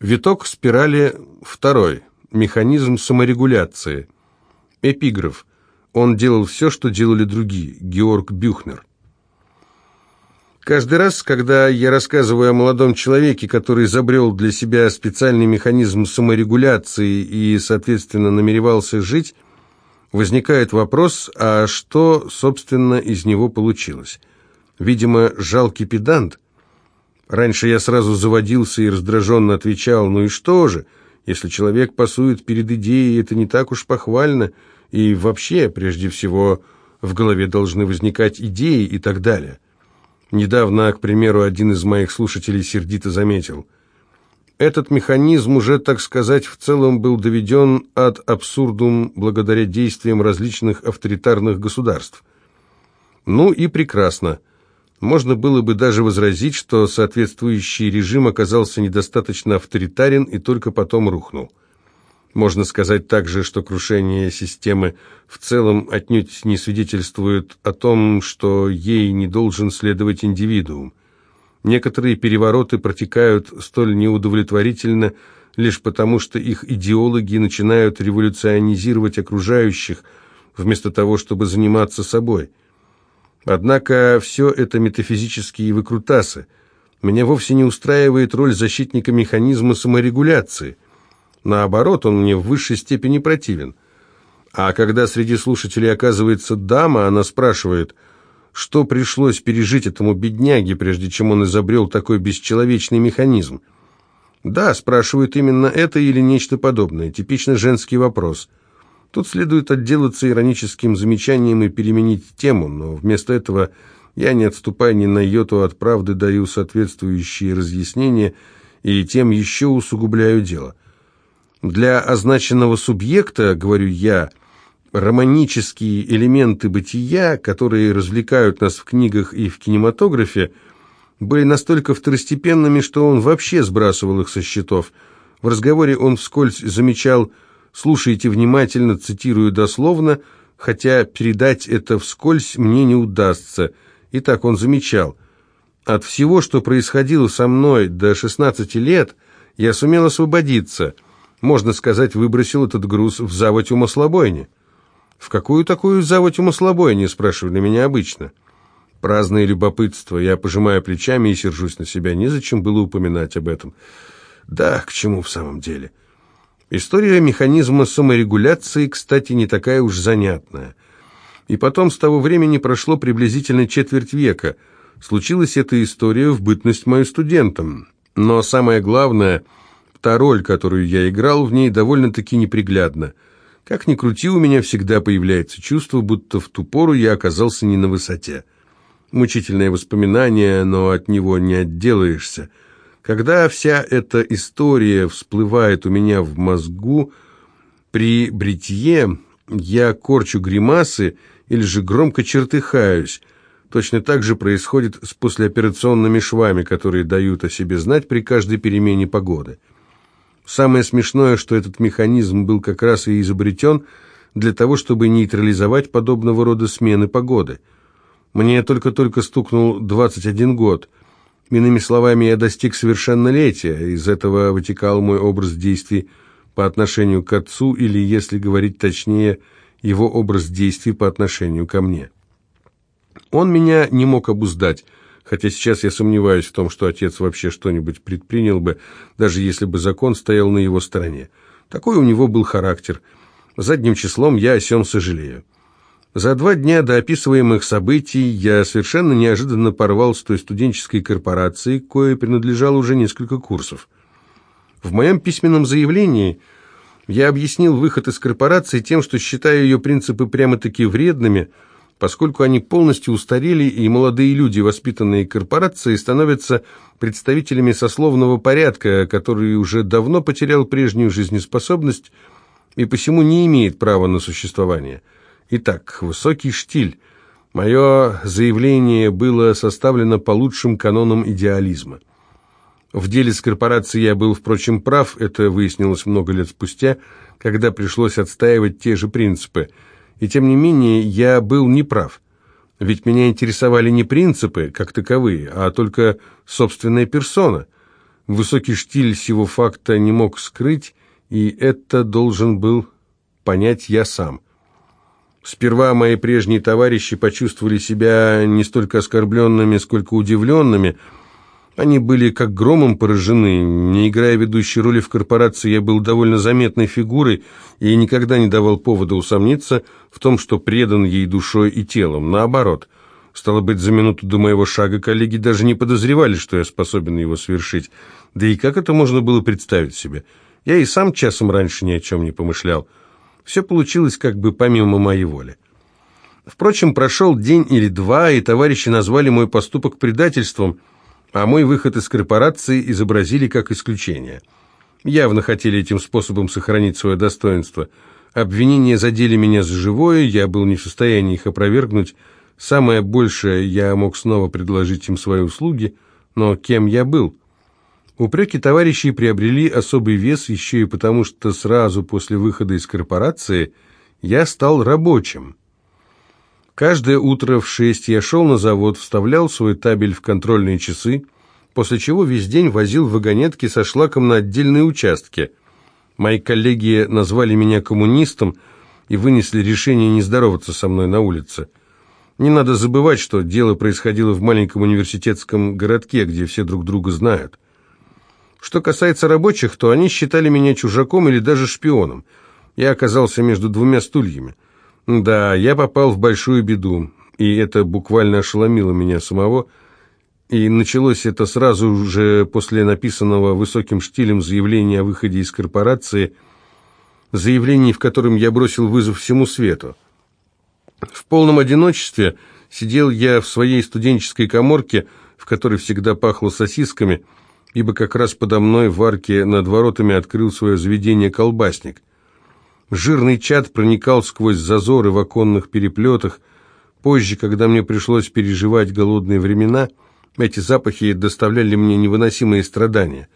Виток спирали второй. Механизм саморегуляции. Эпиграф. Он делал все, что делали другие. Георг Бюхнер. Каждый раз, когда я рассказываю о молодом человеке, который изобрел для себя специальный механизм саморегуляции и, соответственно, намеревался жить, возникает вопрос, а что, собственно, из него получилось? Видимо, жалкий педант. Раньше я сразу заводился и раздраженно отвечал, ну и что же, если человек пасует перед идеей, это не так уж похвально, и вообще, прежде всего, в голове должны возникать идеи и так далее. Недавно, к примеру, один из моих слушателей сердито заметил – этот механизм уже, так сказать, в целом был доведен от абсурдум благодаря действиям различных авторитарных государств. Ну и прекрасно. Можно было бы даже возразить, что соответствующий режим оказался недостаточно авторитарен и только потом рухнул. Можно сказать также, что крушение системы в целом отнюдь не свидетельствует о том, что ей не должен следовать индивидуум. Некоторые перевороты протекают столь неудовлетворительно лишь потому, что их идеологи начинают революционизировать окружающих, вместо того, чтобы заниматься собой. Однако все это метафизические выкрутасы. Меня вовсе не устраивает роль защитника механизма саморегуляции. Наоборот, он мне в высшей степени противен. А когда среди слушателей оказывается дама, она спрашивает – что пришлось пережить этому бедняге, прежде чем он изобрел такой бесчеловечный механизм? Да, спрашивают именно это или нечто подобное. Типично женский вопрос. Тут следует отделаться ироническим замечанием и переменить тему, но вместо этого я, не отступая ни на йоту от правды, даю соответствующие разъяснения и тем еще усугубляю дело. Для означенного субъекта, говорю я, романические элементы бытия, которые развлекают нас в книгах и в кинематографе, были настолько второстепенными, что он вообще сбрасывал их со счетов. В разговоре он вскользь замечал «слушайте внимательно, цитирую дословно», хотя передать это вскользь мне не удастся. И так он замечал «от всего, что происходило со мной до 16 лет, я сумел освободиться». Можно сказать, выбросил этот груз в заводь у маслобойни. «В какую такую заводь у маслобойни?» – спрашивали меня обычно. Праздное любопытство. Я пожимаю плечами и сержусь на себя. Незачем было упоминать об этом. Да, к чему в самом деле? История механизма саморегуляции, кстати, не такая уж занятная. И потом с того времени прошло приблизительно четверть века. Случилась эта история в бытность мою студентом. Но самое главное, та роль, которую я играл в ней, довольно-таки неприглядна – как ни крути, у меня всегда появляется чувство, будто в ту пору я оказался не на высоте. Мучительное воспоминание, но от него не отделаешься. Когда вся эта история всплывает у меня в мозгу, при бритье я корчу гримасы или же громко чертыхаюсь. Точно так же происходит с послеоперационными швами, которые дают о себе знать при каждой перемене погоды. Самое смешное, что этот механизм был как раз и изобретен для того, чтобы нейтрализовать подобного рода смены погоды. Мне только-только стукнул 21 год. Иными словами, я достиг совершеннолетия. Из этого вытекал мой образ действий по отношению к отцу, или, если говорить точнее, его образ действий по отношению ко мне. Он меня не мог обуздать, хотя сейчас я сомневаюсь в том, что отец вообще что-нибудь предпринял бы, даже если бы закон стоял на его стороне. Такой у него был характер. Задним числом я о сем сожалею. За два дня до описываемых событий я совершенно неожиданно порвал с той студенческой корпорацией, кое принадлежало уже несколько курсов. В моем письменном заявлении я объяснил выход из корпорации тем, что считаю ее принципы прямо-таки вредными – поскольку они полностью устарели, и молодые люди, воспитанные корпорацией, становятся представителями сословного порядка, который уже давно потерял прежнюю жизнеспособность и посему не имеет права на существование. Итак, высокий штиль. Мое заявление было составлено по лучшим канонам идеализма. В деле с корпорацией я был, впрочем, прав, это выяснилось много лет спустя, когда пришлось отстаивать те же принципы – и тем не менее я был неправ. Ведь меня интересовали не принципы, как таковые, а только собственная персона. Высокий штиль сего факта не мог скрыть, и это должен был понять я сам. Сперва мои прежние товарищи почувствовали себя не столько оскорбленными, сколько удивленными. Они были как громом поражены. Не играя ведущей роли в корпорации, я был довольно заметной фигурой и никогда не давал повода усомниться в том, что предан ей душой и телом. Наоборот – Стало быть, за минуту до моего шага коллеги даже не подозревали, что я способен его совершить. Да и как это можно было представить себе? Я и сам часом раньше ни о чем не помышлял. Все получилось как бы помимо моей воли. Впрочем, прошел день или два, и товарищи назвали мой поступок предательством, а мой выход из корпорации изобразили как исключение. Явно хотели этим способом сохранить свое достоинство. Обвинения задели меня за живое, я был не в состоянии их опровергнуть, Самое большее, я мог снова предложить им свои услуги, но кем я был? Упреки товарищей приобрели особый вес еще и потому, что сразу после выхода из корпорации я стал рабочим. Каждое утро в шесть я шел на завод, вставлял свой табель в контрольные часы, после чего весь день возил вагонетки со шлаком на отдельные участки. Мои коллеги назвали меня коммунистом и вынесли решение не здороваться со мной на улице. Не надо забывать, что дело происходило в маленьком университетском городке, где все друг друга знают. Что касается рабочих, то они считали меня чужаком или даже шпионом. Я оказался между двумя стульями. Да, я попал в большую беду, и это буквально ошеломило меня самого. И началось это сразу же после написанного высоким штилем заявления о выходе из корпорации, заявлений, в котором я бросил вызов всему свету. В полном одиночестве сидел я в своей студенческой коморке, в которой всегда пахло сосисками, ибо как раз подо мной в арке над воротами открыл свое заведение колбасник. Жирный чад проникал сквозь зазоры в оконных переплетах. Позже, когда мне пришлось переживать голодные времена, эти запахи доставляли мне невыносимые страдания.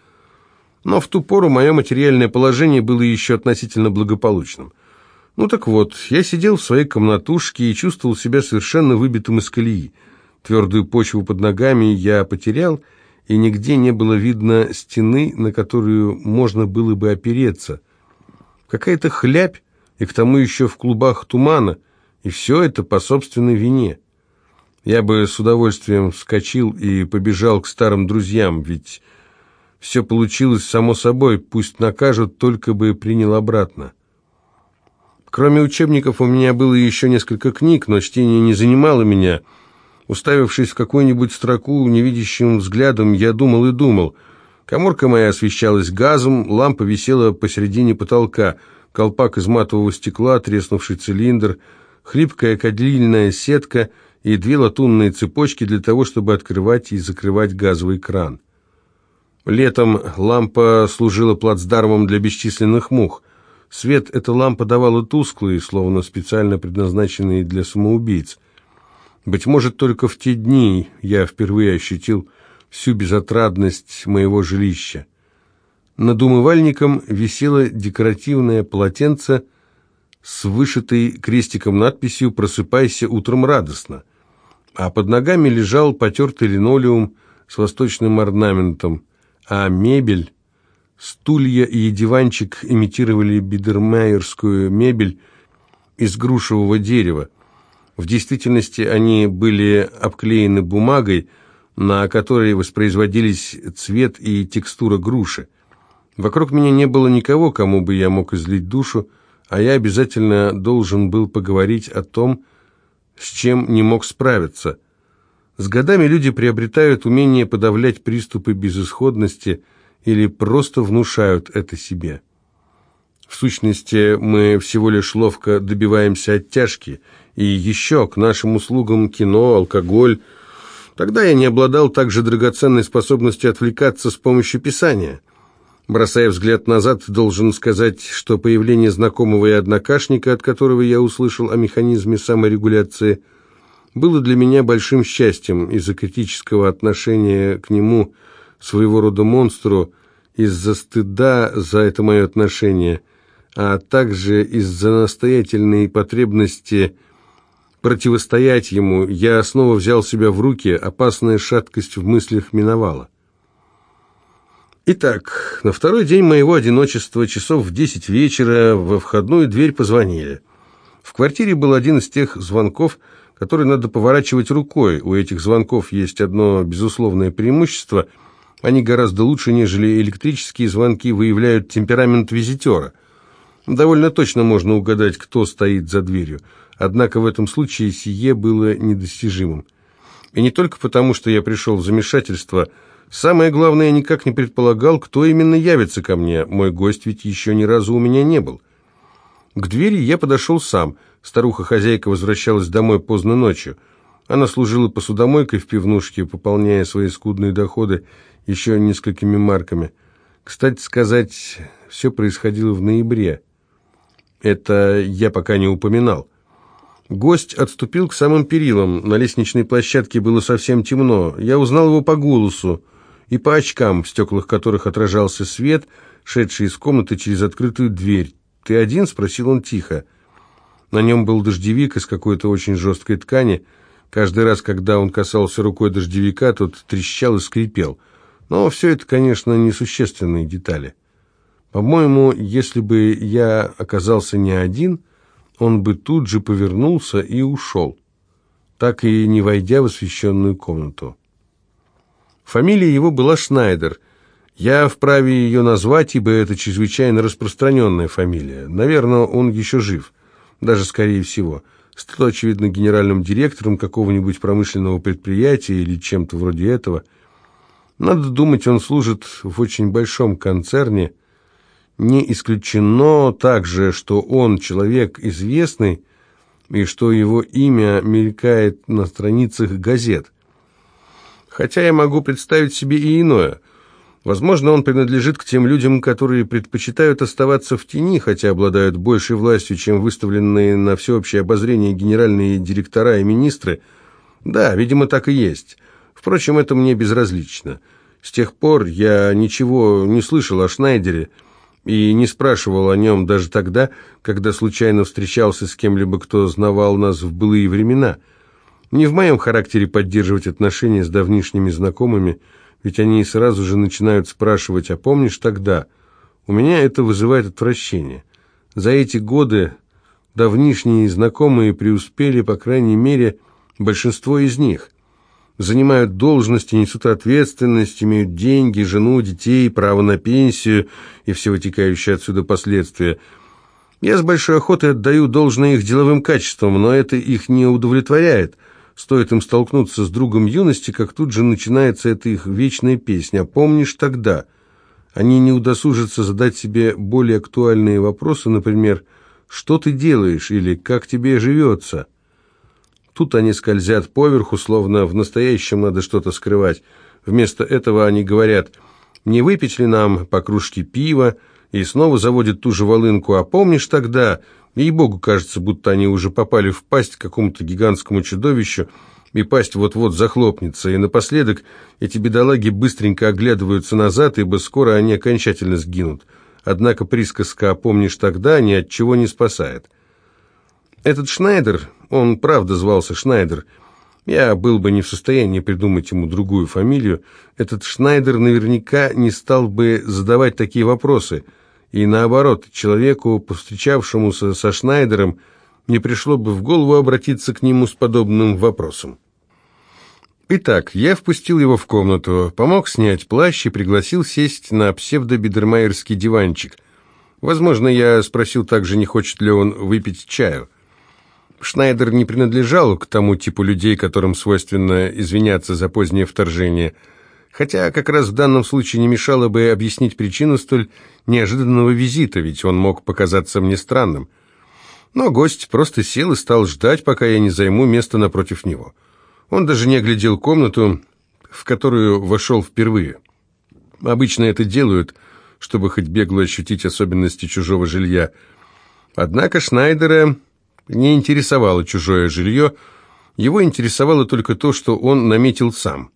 Но в ту пору мое материальное положение было еще относительно благополучным – ну так вот, я сидел в своей комнатушке и чувствовал себя совершенно выбитым из колеи. Твердую почву под ногами я потерял, и нигде не было видно стены, на которую можно было бы опереться. Какая-то хлябь, и к тому еще в клубах тумана, и все это по собственной вине. Я бы с удовольствием вскочил и побежал к старым друзьям, ведь все получилось само собой, пусть накажут, только бы принял обратно. Кроме учебников у меня было еще несколько книг, но чтение не занимало меня. Уставившись в какую-нибудь строку невидящим взглядом, я думал и думал. Коморка моя освещалась газом, лампа висела посередине потолка, колпак из матового стекла, треснувший цилиндр, хлипкая кадлильная сетка и две латунные цепочки для того, чтобы открывать и закрывать газовый кран. Летом лампа служила плацдармом для бесчисленных мух – Свет эта лампа давала тусклый, словно специально предназначенный для самоубийц. Быть может, только в те дни я впервые ощутил всю безотрадность моего жилища. Над умывальником висело декоративное полотенце с вышитой крестиком надписью «Просыпайся утром радостно», а под ногами лежал потертый линолеум с восточным орнаментом, а мебель Стулья и диванчик имитировали бидермайерскую мебель из грушевого дерева. В действительности они были обклеены бумагой, на которой воспроизводились цвет и текстура груши. Вокруг меня не было никого, кому бы я мог излить душу, а я обязательно должен был поговорить о том, с чем не мог справиться. С годами люди приобретают умение подавлять приступы безысходности – или просто внушают это себе. В сущности, мы всего лишь ловко добиваемся оттяжки, и еще к нашим услугам кино, алкоголь. Тогда я не обладал также драгоценной способностью отвлекаться с помощью писания. Бросая взгляд назад, должен сказать, что появление знакомого и однокашника, от которого я услышал о механизме саморегуляции, было для меня большим счастьем из-за критического отношения к нему – своего рода монстру из-за стыда за это мое отношение, а также из-за настоятельной потребности противостоять ему, я снова взял себя в руки, опасная шаткость в мыслях миновала. Итак, на второй день моего одиночества, часов в десять вечера, во входную дверь позвонили. В квартире был один из тех звонков, который надо поворачивать рукой. У этих звонков есть одно безусловное преимущество. Они гораздо лучше, нежели электрические звонки, выявляют темперамент визитера. Довольно точно можно угадать, кто стоит за дверью. Однако в этом случае сие было недостижимым. И не только потому, что я пришел в замешательство. Самое главное, я никак не предполагал, кто именно явится ко мне. Мой гость ведь еще ни разу у меня не был. К двери я подошел сам – Старуха-хозяйка возвращалась домой поздно ночью. Она служила посудомойкой в пивнушке, пополняя свои скудные доходы еще несколькими марками. Кстати сказать, все происходило в ноябре. Это я пока не упоминал. Гость отступил к самым перилам. На лестничной площадке было совсем темно. Я узнал его по голосу и по очкам, в стеклах которых отражался свет, шедший из комнаты через открытую дверь. «Ты один?» — спросил он тихо. На нем был дождевик из какой-то очень жесткой ткани. Каждый раз, когда он касался рукой дождевика, тот трещал и скрипел. Но все это, конечно, несущественные детали. По-моему, если бы я оказался не один, он бы тут же повернулся и ушел, так и не войдя в освещенную комнату. Фамилия его была Шнайдер. Я вправе ее назвать, ибо это чрезвычайно распространенная фамилия. Наверное, он еще жив даже скорее всего. Стал, очевидно, генеральным директором какого-нибудь промышленного предприятия или чем-то вроде этого. Надо думать, он служит в очень большом концерне. Не исключено также, что он человек известный, и что его имя мелькает на страницах газет. Хотя я могу представить себе и иное – Возможно, он принадлежит к тем людям, которые предпочитают оставаться в тени, хотя обладают большей властью, чем выставленные на всеобщее обозрение генеральные директора и министры. Да, видимо, так и есть. Впрочем, это мне безразлично. С тех пор я ничего не слышал о Шнайдере и не спрашивал о нем даже тогда, когда случайно встречался с кем-либо, кто знавал нас в былые времена. Не в моем характере поддерживать отношения с давнишними знакомыми – ведь они сразу же начинают спрашивать, а помнишь тогда? У меня это вызывает отвращение. За эти годы давнишние знакомые преуспели, по крайней мере, большинство из них. Занимают должности, несут ответственность, имеют деньги, жену, детей, право на пенсию и все вытекающие отсюда последствия. Я с большой охотой отдаю должное их деловым качествам, но это их не удовлетворяет – Стоит им столкнуться с другом юности, как тут же начинается эта их вечная песня. «Помнишь тогда?» Они не удосужатся задать себе более актуальные вопросы, например, «Что ты делаешь?» или «Как тебе живется?» Тут они скользят поверху, словно в настоящем надо что-то скрывать. Вместо этого они говорят «Не выпить ли нам по кружке пива?» и снова заводят ту же волынку «А помнишь тогда?» Ей-богу, кажется, будто они уже попали в пасть какому-то гигантскому чудовищу, и пасть вот-вот захлопнется, и напоследок эти бедолаги быстренько оглядываются назад, ибо скоро они окончательно сгинут. Однако присказка «помнишь тогда» ни от чего не спасает. Этот Шнайдер, он правда звался Шнайдер, я был бы не в состоянии придумать ему другую фамилию, этот Шнайдер наверняка не стал бы задавать такие вопросы – и наоборот, человеку, повстречавшемуся со Шнайдером, не пришло бы в голову обратиться к нему с подобным вопросом. Итак, я впустил его в комнату, помог снять плащ и пригласил сесть на псевдобедермайерский диванчик. Возможно, я спросил также, не хочет ли он выпить чаю. Шнайдер не принадлежал к тому типу людей, которым свойственно извиняться за позднее вторжение – Хотя как раз в данном случае не мешало бы объяснить причину столь неожиданного визита, ведь он мог показаться мне странным. Но гость просто сел и стал ждать, пока я не займу место напротив него. Он даже не оглядел комнату, в которую вошел впервые. Обычно это делают, чтобы хоть бегло ощутить особенности чужого жилья. Однако Шнайдера не интересовало чужое жилье, его интересовало только то, что он наметил сам.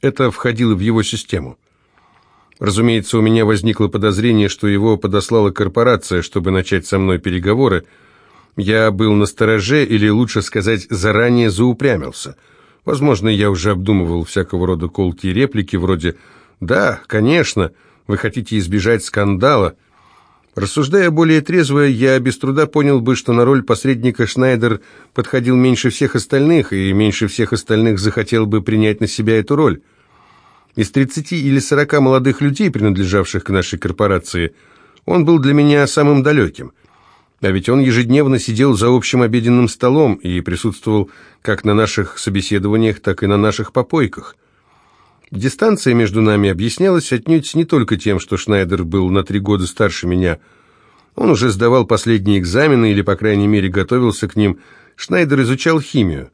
Это входило в его систему. Разумеется, у меня возникло подозрение, что его подослала корпорация, чтобы начать со мной переговоры. Я был на стороже, или лучше сказать, заранее заупрямился. Возможно, я уже обдумывал всякого рода колкие реплики, вроде Да, конечно, вы хотите избежать скандала. Рассуждая более трезво, я без труда понял бы, что на роль посредника Шнайдер подходил меньше всех остальных, и меньше всех остальных захотел бы принять на себя эту роль. Из 30 или 40 молодых людей, принадлежавших к нашей корпорации, он был для меня самым далеким. А ведь он ежедневно сидел за общим обеденным столом и присутствовал как на наших собеседованиях, так и на наших попойках. Дистанция между нами объяснялась отнюдь не только тем, что Шнайдер был на три года старше меня. Он уже сдавал последние экзамены или, по крайней мере, готовился к ним. Шнайдер изучал химию.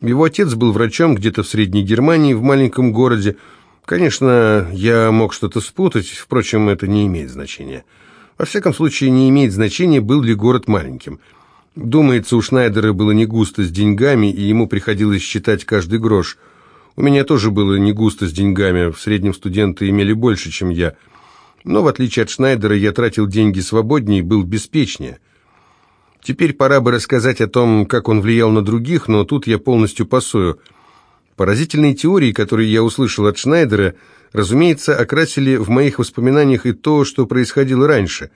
Его отец был врачом где-то в Средней Германии, в маленьком городе. Конечно, я мог что-то спутать, впрочем, это не имеет значения. Во всяком случае, не имеет значения, был ли город маленьким. Думается, у Шнайдера было не густо с деньгами, и ему приходилось считать каждый грош. У меня тоже было не густо с деньгами, в среднем студенты имели больше, чем я. Но, в отличие от Шнайдера, я тратил деньги свободнее и был беспечнее. Теперь пора бы рассказать о том, как он влиял на других, но тут я полностью пасую. Поразительные теории, которые я услышал от Шнайдера – разумеется, окрасили в моих воспоминаниях и то, что происходило раньше.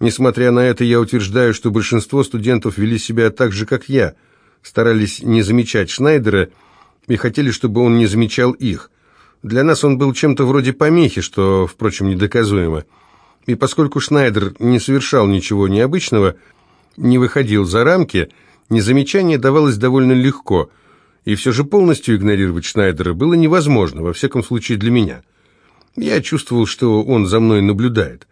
Несмотря на это, я утверждаю, что большинство студентов вели себя так же, как я, старались не замечать Шнайдера и хотели, чтобы он не замечал их. Для нас он был чем-то вроде помехи, что, впрочем, недоказуемо. И поскольку Шнайдер не совершал ничего необычного, не выходил за рамки, незамечание давалось довольно легко – и все же полностью игнорировать Шнайдера было невозможно, во всяком случае для меня. Я чувствовал, что он за мной наблюдает.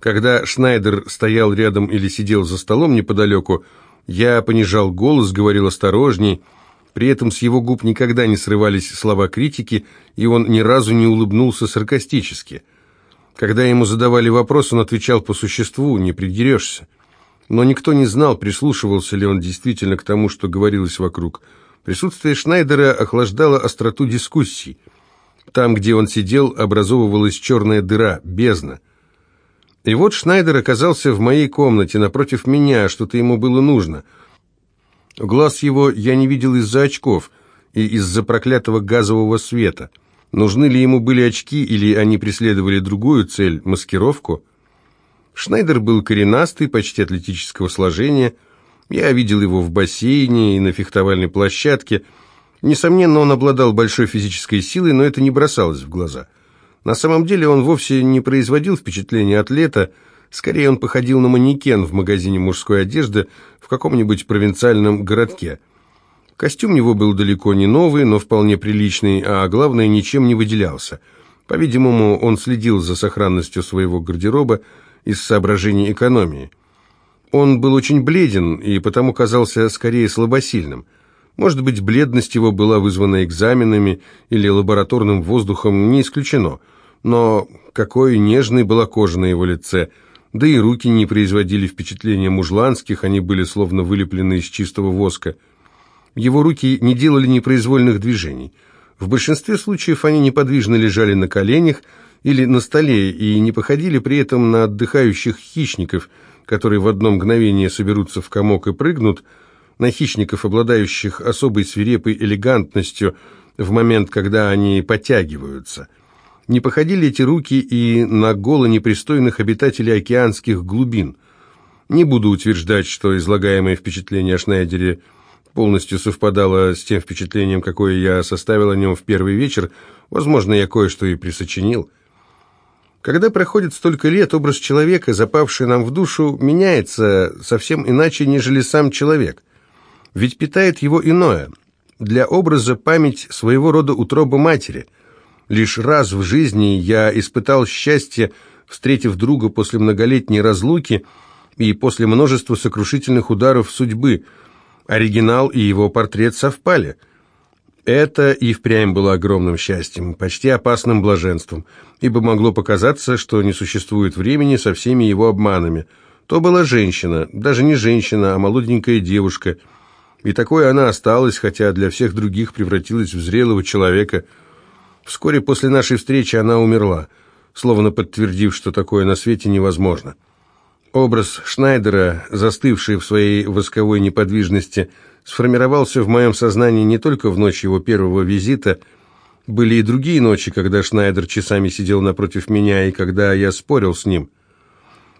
Когда Шнайдер стоял рядом или сидел за столом неподалеку, я понижал голос, говорил осторожней. При этом с его губ никогда не срывались слова критики, и он ни разу не улыбнулся саркастически. Когда ему задавали вопрос, он отвечал по существу, не придерешься. Но никто не знал, прислушивался ли он действительно к тому, что говорилось вокруг. Присутствие Шнайдера охлаждало остроту дискуссий. Там, где он сидел, образовывалась черная дыра, бездна. И вот Шнайдер оказался в моей комнате, напротив меня, что-то ему было нужно. Глаз его я не видел из-за очков и из-за проклятого газового света. Нужны ли ему были очки, или они преследовали другую цель – маскировку? Шнайдер был коренастый, почти атлетического сложения – я видел его в бассейне и на фехтовальной площадке. Несомненно, он обладал большой физической силой, но это не бросалось в глаза. На самом деле он вовсе не производил впечатления атлета, скорее он походил на манекен в магазине мужской одежды в каком-нибудь провинциальном городке. Костюм его был далеко не новый, но вполне приличный, а главное, ничем не выделялся. По-видимому, он следил за сохранностью своего гардероба из соображений экономии. Он был очень бледен и потому казался скорее слабосильным. Может быть, бледность его была вызвана экзаменами или лабораторным воздухом, не исключено. Но какой нежной была кожа на его лице, да и руки не производили впечатления мужланских, они были словно вылеплены из чистого воска. Его руки не делали непроизвольных движений. В большинстве случаев они неподвижно лежали на коленях или на столе и не походили при этом на отдыхающих хищников – которые в одно мгновение соберутся в комок и прыгнут, на хищников, обладающих особой свирепой элегантностью в момент, когда они подтягиваются. Не походили эти руки и на голо непристойных обитателей океанских глубин. Не буду утверждать, что излагаемое впечатление о Шнайдере полностью совпадало с тем впечатлением, какое я составил о нем в первый вечер. Возможно, я кое-что и присочинил. Когда проходит столько лет, образ человека, запавший нам в душу, меняется совсем иначе, нежели сам человек. Ведь питает его иное. Для образа память своего рода утроба матери. Лишь раз в жизни я испытал счастье, встретив друга после многолетней разлуки и после множества сокрушительных ударов судьбы. Оригинал и его портрет совпали – это и впрямь было огромным счастьем, почти опасным блаженством, ибо могло показаться, что не существует времени со всеми его обманами. То была женщина, даже не женщина, а молоденькая девушка, и такой она осталась, хотя для всех других превратилась в зрелого человека. Вскоре после нашей встречи она умерла, словно подтвердив, что такое на свете невозможно. Образ Шнайдера, застывший в своей восковой неподвижности, сформировался в моем сознании не только в ночь его первого визита, Были и другие ночи, когда Шнайдер часами сидел напротив меня, и когда я спорил с ним.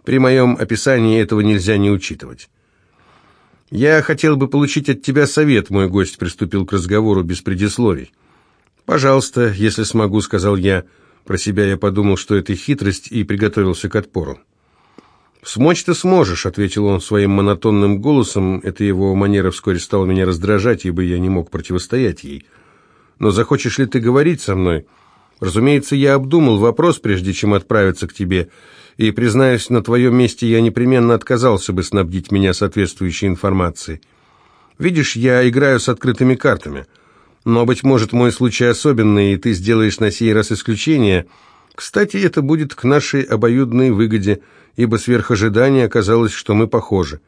При моем описании этого нельзя не учитывать. «Я хотел бы получить от тебя совет», — мой гость приступил к разговору без предисловий. «Пожалуйста, если смогу», — сказал я. Про себя я подумал, что это хитрость, и приготовился к отпору. «Смочь ты сможешь», — ответил он своим монотонным голосом. Эта его манера вскоре стала меня раздражать, ибо я не мог противостоять ей. «Но захочешь ли ты говорить со мной?» «Разумеется, я обдумал вопрос, прежде чем отправиться к тебе, и, признаюсь, на твоем месте я непременно отказался бы снабдить меня соответствующей информацией. Видишь, я играю с открытыми картами». Но, быть может, мой случай особенный, и ты сделаешь на сей раз исключение. Кстати, это будет к нашей обоюдной выгоде, ибо сверх ожидания оказалось, что мы похожи.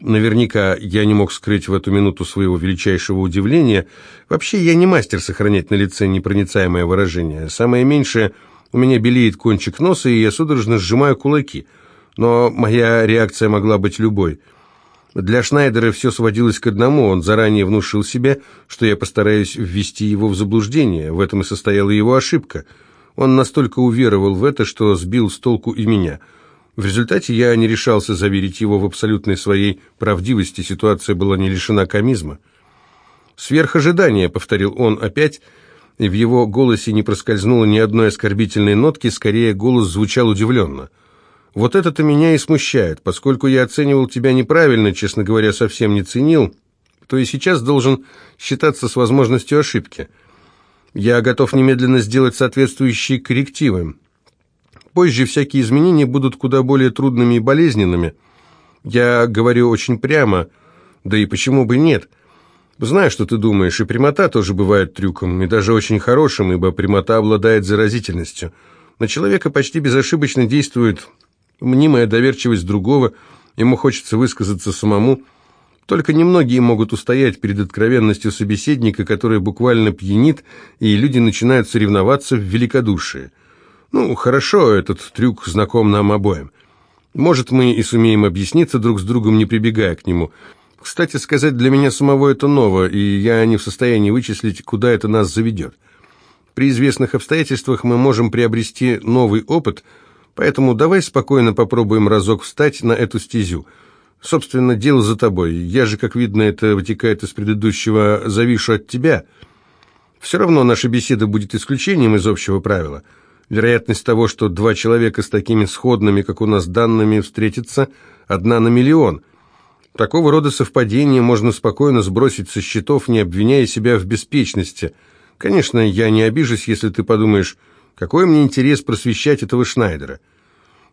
Наверняка я не мог скрыть в эту минуту своего величайшего удивления. Вообще, я не мастер сохранять на лице непроницаемое выражение. Самое меньшее, у меня белеет кончик носа, и я судорожно сжимаю кулаки. Но моя реакция могла быть любой – для Шнайдера все сводилось к одному, он заранее внушил себе, что я постараюсь ввести его в заблуждение, в этом и состояла его ошибка. Он настолько уверовал в это, что сбил с толку и меня. В результате я не решался заверить его в абсолютной своей правдивости, ситуация была не лишена комизма. «Сверх ожидания», — повторил он опять, и в его голосе не проскользнуло ни одной оскорбительной нотки, скорее голос звучал удивленно — вот это-то меня и смущает, поскольку я оценивал тебя неправильно, честно говоря, совсем не ценил, то и сейчас должен считаться с возможностью ошибки. Я готов немедленно сделать соответствующие коррективы. Позже всякие изменения будут куда более трудными и болезненными. Я говорю очень прямо, да и почему бы нет. Знаю, что ты думаешь, и прямота тоже бывает трюком, и даже очень хорошим, ибо прямота обладает заразительностью. На человека почти безошибочно действует мнимая доверчивость другого, ему хочется высказаться самому. Только немногие могут устоять перед откровенностью собеседника, которая буквально пьянит, и люди начинают соревноваться в великодушии. Ну, хорошо, этот трюк знаком нам обоим. Может, мы и сумеем объясниться друг с другом, не прибегая к нему. Кстати сказать, для меня самого это ново, и я не в состоянии вычислить, куда это нас заведет. При известных обстоятельствах мы можем приобрести новый опыт – Поэтому давай спокойно попробуем разок встать на эту стезю. Собственно, дело за тобой. Я же, как видно, это вытекает из предыдущего «завишу от тебя». Все равно наша беседа будет исключением из общего правила. Вероятность того, что два человека с такими сходными, как у нас, данными встретятся, одна на миллион. Такого рода совпадения можно спокойно сбросить со счетов, не обвиняя себя в беспечности. Конечно, я не обижусь, если ты подумаешь какой мне интерес просвещать этого Шнайдера?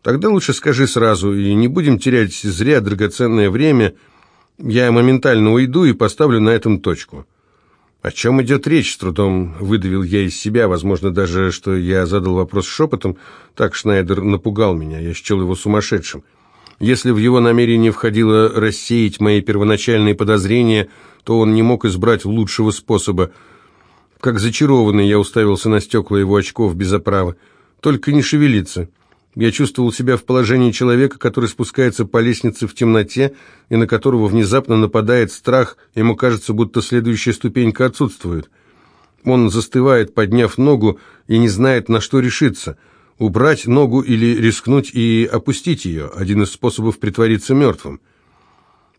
Тогда лучше скажи сразу, и не будем терять зря драгоценное время. Я моментально уйду и поставлю на этом точку». «О чем идет речь?» — с трудом выдавил я из себя. Возможно, даже, что я задал вопрос шепотом. Так Шнайдер напугал меня. Я счел его сумасшедшим. Если в его намерение входило рассеять мои первоначальные подозрения, то он не мог избрать лучшего способа — как зачарованный я уставился на стекла его очков без оправы. Только не шевелиться. Я чувствовал себя в положении человека, который спускается по лестнице в темноте и на которого внезапно нападает страх, ему кажется, будто следующая ступенька отсутствует. Он застывает, подняв ногу, и не знает, на что решиться. Убрать ногу или рискнуть и опустить ее – один из способов притвориться мертвым.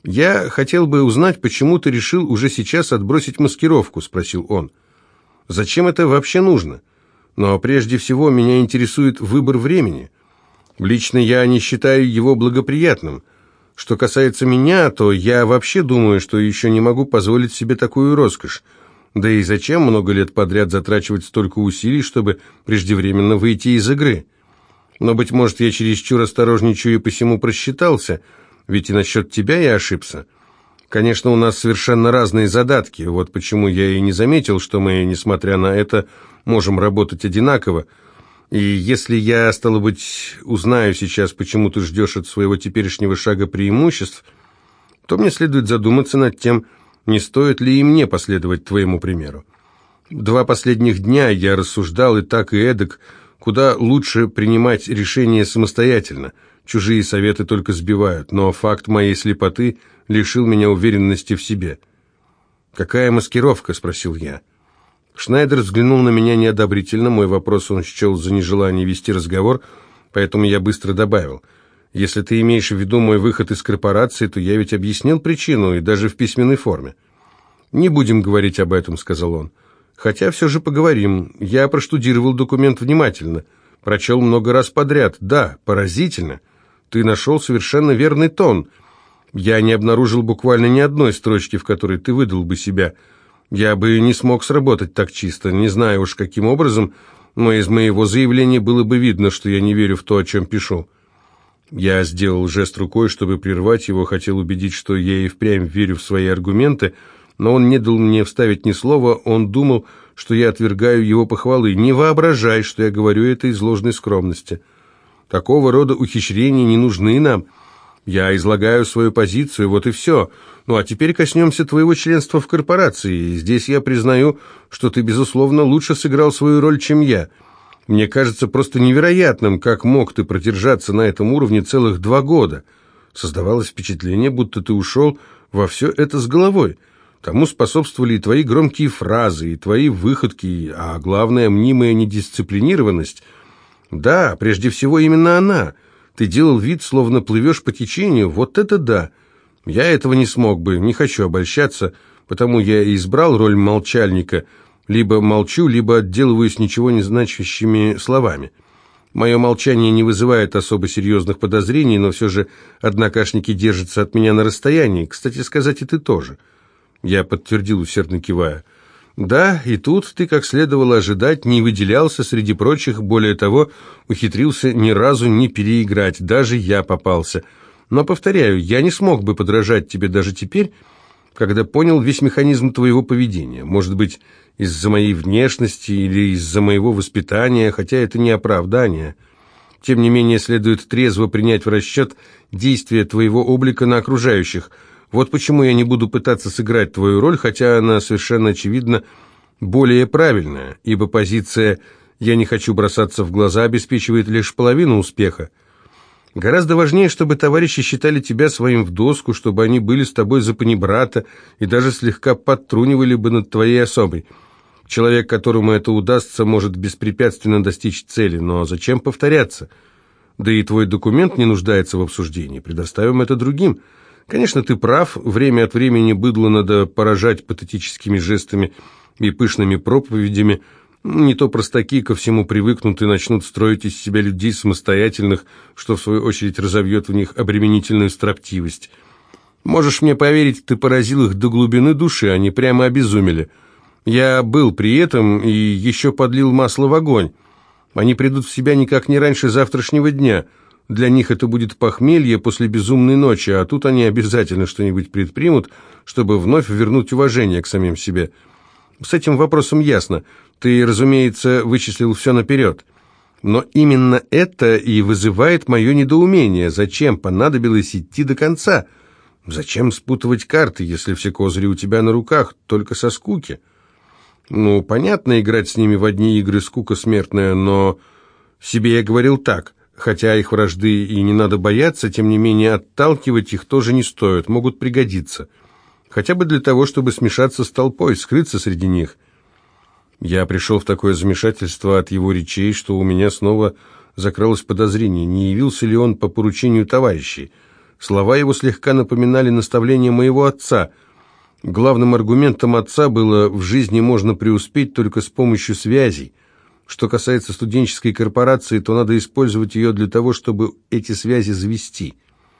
«Я хотел бы узнать, почему ты решил уже сейчас отбросить маскировку?» – спросил он. – Зачем это вообще нужно? Но прежде всего меня интересует выбор времени. Лично я не считаю его благоприятным. Что касается меня, то я вообще думаю, что еще не могу позволить себе такую роскошь. Да и зачем много лет подряд затрачивать столько усилий, чтобы преждевременно выйти из игры? Но, быть может, я чересчур осторожничаю и посему просчитался, ведь и насчет тебя я ошибся. Конечно, у нас совершенно разные задатки, вот почему я и не заметил, что мы, несмотря на это, можем работать одинаково. И если я, стало быть, узнаю сейчас, почему ты ждешь от своего теперешнего шага преимуществ, то мне следует задуматься над тем, не стоит ли и мне последовать твоему примеру. Два последних дня я рассуждал и так, и эдак, куда лучше принимать решения самостоятельно. Чужие советы только сбивают, но факт моей слепоты лишил меня уверенности в себе. «Какая маскировка?» – спросил я. Шнайдер взглянул на меня неодобрительно, мой вопрос он счел за нежелание вести разговор, поэтому я быстро добавил. «Если ты имеешь в виду мой выход из корпорации, то я ведь объяснил причину, и даже в письменной форме». «Не будем говорить об этом», — сказал он. «Хотя все же поговорим. Я проштудировал документ внимательно, прочел много раз подряд. Да, поразительно. Ты нашел совершенно верный тон. Я не обнаружил буквально ни одной строчки, в которой ты выдал бы себя». Я бы не смог сработать так чисто, не знаю уж каким образом, но из моего заявления было бы видно, что я не верю в то, о чем пишу. Я сделал жест рукой, чтобы прервать его, хотел убедить, что я и впрямь верю в свои аргументы, но он не дал мне вставить ни слова, он думал, что я отвергаю его похвалы. Не воображай, что я говорю это из ложной скромности. Такого рода ухищрения не нужны нам. Я излагаю свою позицию, вот и все. Ну а теперь коснемся твоего членства в корпорации. Здесь я признаю, что ты, безусловно, лучше сыграл свою роль, чем я. Мне кажется просто невероятным, как мог ты продержаться на этом уровне целых два года. Создавалось впечатление, будто ты ушел во все это с головой. Тому способствовали и твои громкие фразы, и твои выходки, а главное, мнимая недисциплинированность. Да, прежде всего именно она. Ты делал вид, словно плывешь по течению, вот это да. Я этого не смог бы, не хочу обольщаться, потому я и избрал роль молчальника. Либо молчу, либо отделываюсь ничего не значащими словами. Мое молчание не вызывает особо серьезных подозрений, но все же однокашники держатся от меня на расстоянии. Кстати сказать, и ты тоже. Я подтвердил, усердно кивая. Да, и тут ты, как следовало ожидать, не выделялся среди прочих, более того, ухитрился ни разу не переиграть, даже я попался – но, повторяю, я не смог бы подражать тебе даже теперь, когда понял весь механизм твоего поведения. Может быть, из-за моей внешности или из-за моего воспитания, хотя это не оправдание. Тем не менее, следует трезво принять в расчет действия твоего облика на окружающих. Вот почему я не буду пытаться сыграть твою роль, хотя она совершенно очевидно более правильная, ибо позиция «я не хочу бросаться в глаза» обеспечивает лишь половину успеха. Гораздо важнее, чтобы товарищи считали тебя своим в доску, чтобы они были с тобой за панибрата и даже слегка подтрунивали бы над твоей особой. Человек, которому это удастся, может беспрепятственно достичь цели, но зачем повторяться? Да и твой документ не нуждается в обсуждении, предоставим это другим. Конечно, ты прав, время от времени быдло надо поражать патетическими жестами и пышными проповедями, не то простаки ко всему привыкнут и начнут строить из себя людей самостоятельных, что в свою очередь разовьет в них обременительную строптивость. Можешь мне поверить, ты поразил их до глубины души, они прямо обезумели. Я был при этом и еще подлил масло в огонь. Они придут в себя никак не раньше завтрашнего дня. Для них это будет похмелье после безумной ночи, а тут они обязательно что-нибудь предпримут, чтобы вновь вернуть уважение к самим себе. С этим вопросом ясно. Ты, разумеется, вычислил все наперед. Но именно это и вызывает мое недоумение. Зачем понадобилось идти до конца? Зачем спутывать карты, если все козыри у тебя на руках, только со скуки? Ну, понятно, играть с ними в одни игры скука смертная, но себе я говорил так. Хотя их вражды и не надо бояться, тем не менее отталкивать их тоже не стоит, могут пригодиться хотя бы для того, чтобы смешаться с толпой, скрыться среди них. Я пришел в такое замешательство от его речей, что у меня снова закралось подозрение, не явился ли он по поручению товарищей. Слова его слегка напоминали наставление моего отца. Главным аргументом отца было «в жизни можно преуспеть только с помощью связей». Что касается студенческой корпорации, то надо использовать ее для того, чтобы эти связи завести –